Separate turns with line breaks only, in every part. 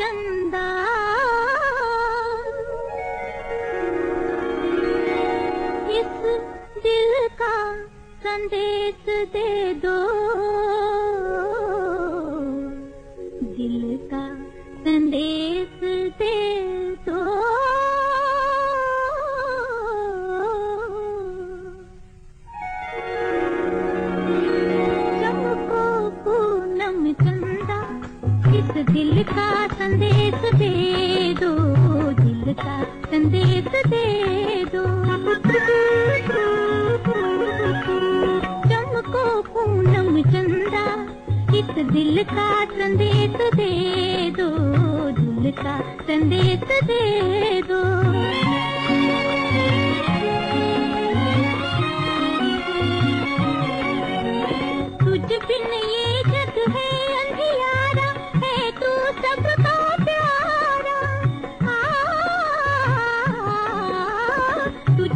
चंदा। इस दिल का संदेश दे दो। दिल का संदेश दे संदेश दे दो, दिल का संदेश दे दो। चमको पूनम चंदा, इस दिल का संदेश दे दो, दिल का संदेश दे दो।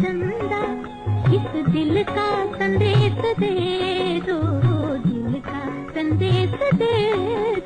चंदा इस दिल का संदेश दे दो दिल का संदेश दे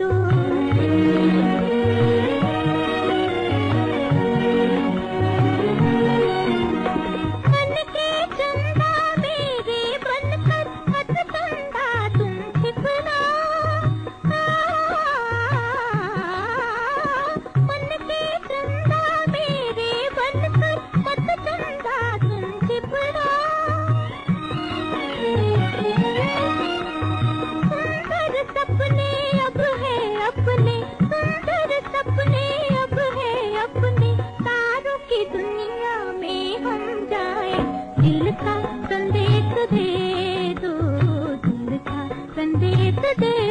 सपने अब है अपने। सुंदर सपने, अब है अपने। तारों की दुनिया में हम जाए। दिल का संदेश दे दो, दिल का संदेश दो